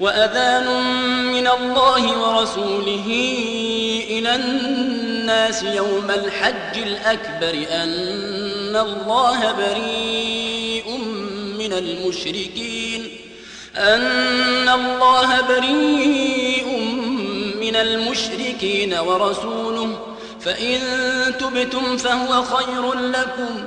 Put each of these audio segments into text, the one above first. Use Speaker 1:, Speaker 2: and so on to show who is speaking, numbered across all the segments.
Speaker 1: وأذان من الله ورسوله إلى الناس يوم الحج الأكبر أن الله بريء من المشركين. أن الله بريء من المشركين ورسوله. فإن تبتم فهو خير لكم.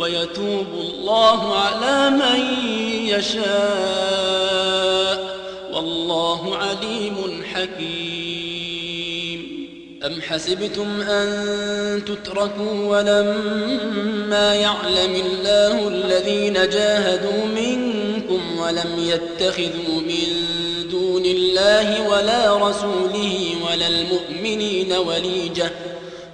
Speaker 1: ويتوب الله على من يشاء والله عليم حكيم. أم حسبتم أن تتركوا ولما يعلم الله الذين جاهدوا منكم ولم يتخذوا من دون الله ولا رسوله ولا المؤمنين وليجة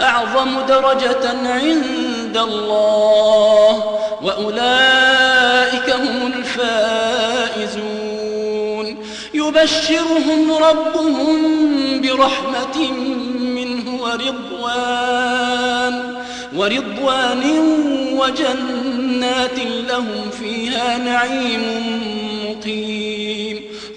Speaker 1: أعظم درجة عند الله وأولئك هم الفائزون. يبشرهم ربهم برحمة منه ورضوان ورضوان وجنات لهم فيها نعيم مقيم.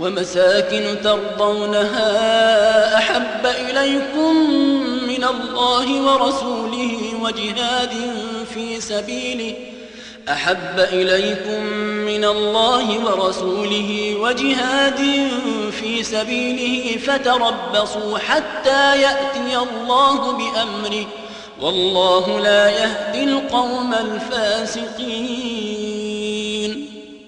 Speaker 1: ومساكن ترضونها أحب إليكم من الله ورسوله وجهاد في سبيله أحب إليكم من الله ورسوله وجهاد في سبيله فتربصوا حتى يأتي الله بأمره والله لا يهدي القوم الفاسقين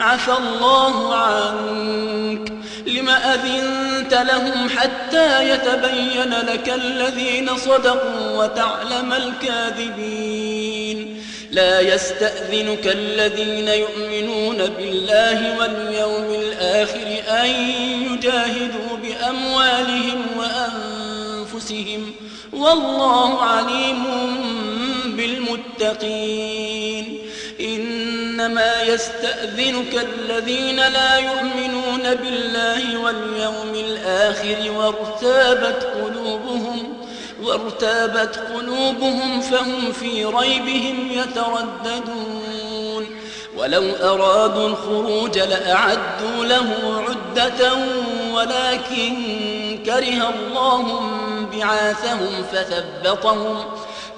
Speaker 1: عفى الله عنك. لم أذنت لهم حتى يتبين لك الذين صدقوا وتعلم الكاذبين. لا يستأذنك الذين يؤمنون بالله واليوم الآخر أن يجاهدوا بأموالهم وأنفسهم. والله عليم بالمتقين. إنما يستأذنك الذين لا يؤمنون بالله واليوم الآخر وارتابت قلوبهم وارتابت قلوبهم فهم في ريبهم يترددون. ولو أرادوا الخروج لأعدوا له عدة ولكن كره الله بعاثهم فثبطهم فثبطهم.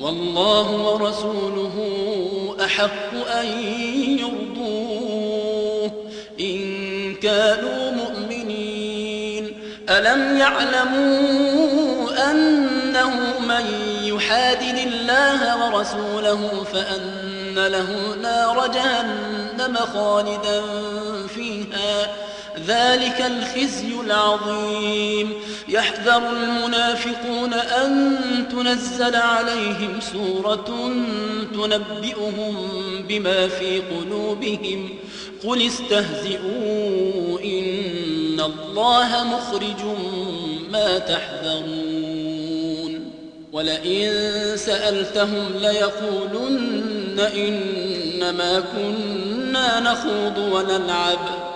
Speaker 1: والله ورسوله أحق أن يرضوه. إن كانوا مؤمنين. ألم يعلموا أنه من يحادد الله ورسوله فأن له نار جهنم خالدا فيها ذلك الخزي العظيم. يحذر المنافقون أن تنزل عليهم سورة تنبئهم بما في قلوبهم. قل استهزئوا إن الله مخرج ما تحذرون. ولئن سألتهم ليقولن إنما كنا نخوض ونلعب.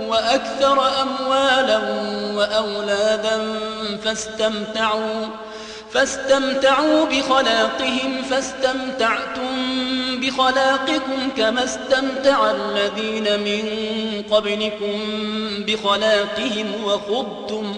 Speaker 1: وأكثر أموالا وأولادا فاستمتعوا فاستمتعوا بخلاقهم فاستمتعتم بخلاقكم كما استمتع الذين من قبلكم بخلاقهم وخضتم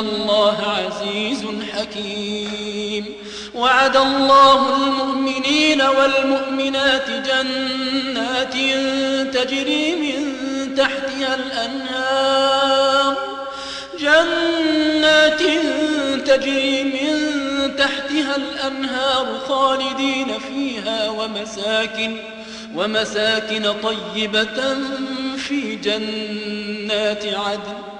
Speaker 1: الله عزيز حكيم. وعد الله المؤمنين والمؤمنات جنات تجري من تحتها الأنهار. جنات تجري من تحتها الأنهار خالدين فيها ومساكن ومساكن طيبة في جنات عدن.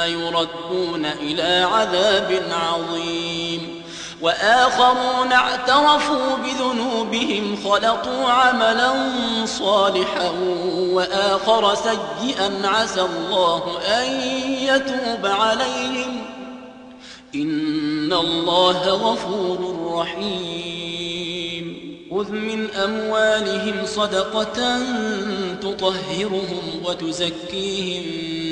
Speaker 1: يردون إلى عذاب عظيم. وآخرون اعترفوا بذنوبهم خلطوا عملا صالحا وآخر سيئا عسى الله أن يتوب عليهم. إن الله غفور رحيم. خذ من أموالهم صدقة تطهرهم وتزكيهم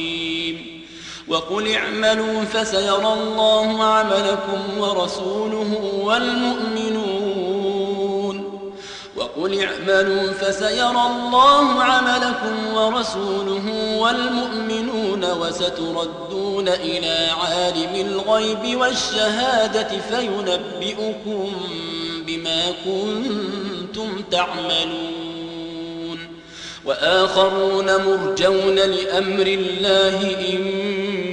Speaker 1: وقل اعملوا فسيرى الله عملكم ورسوله والمؤمنون. وقل اعملوا فسيرى الله عملكم ورسوله والمؤمنون وستردون إلى عالم الغيب والشهادة فينبئكم بما كنتم تعملون. وآخرون مرجون لأمر الله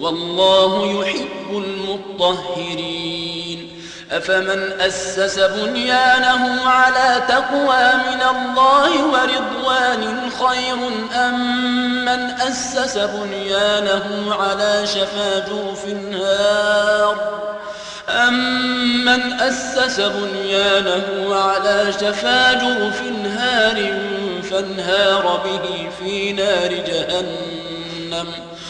Speaker 1: والله يحب المطهرين. أفمن أسس بنيانه على تقوى من الله ورضوان خير أم من أسس بنيانه على شفا جرف نار؟ أمن أسس بنيانه على شفا جرف هار فانهار به في نار جهنم؟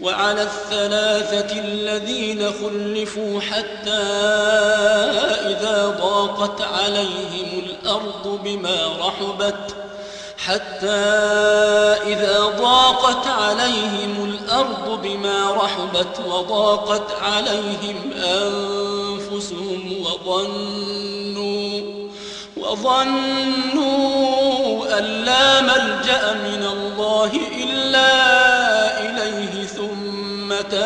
Speaker 1: وعلى الثلاثة الذين خلفوا حتى إذا ضاقت عليهم الأرض بما رحبت حتى إذا ضاقت عليهم الأرض بما رحبت وضاقت عليهم أنفسهم وظنوا وظنوا أن لا ملجأ من الله إلا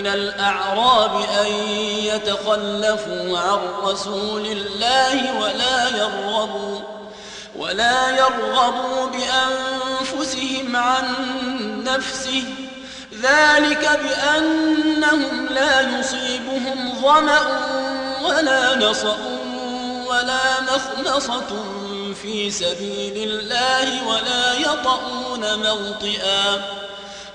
Speaker 1: من الأعراب أن يتخلفوا عن رسول الله ولا يرغبوا ولا يرغبوا بأنفسهم عن نفسه. ذلك بأنهم لا يصيبهم ظمأ ولا نصب ولا مخنصة في سبيل الله ولا يطؤون موطئا.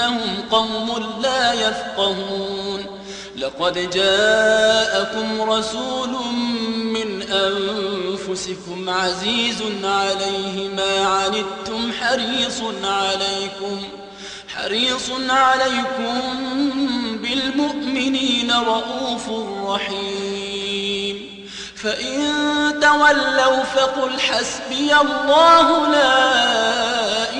Speaker 1: بأنهم قوم لا يفقهون. لقد جاءكم رسول من أنفسكم عزيز عليه ما عنتم حريص عليكم حريص عليكم بالمؤمنين رؤوف رحيم. فإن تولوا فقل حسبي الله لا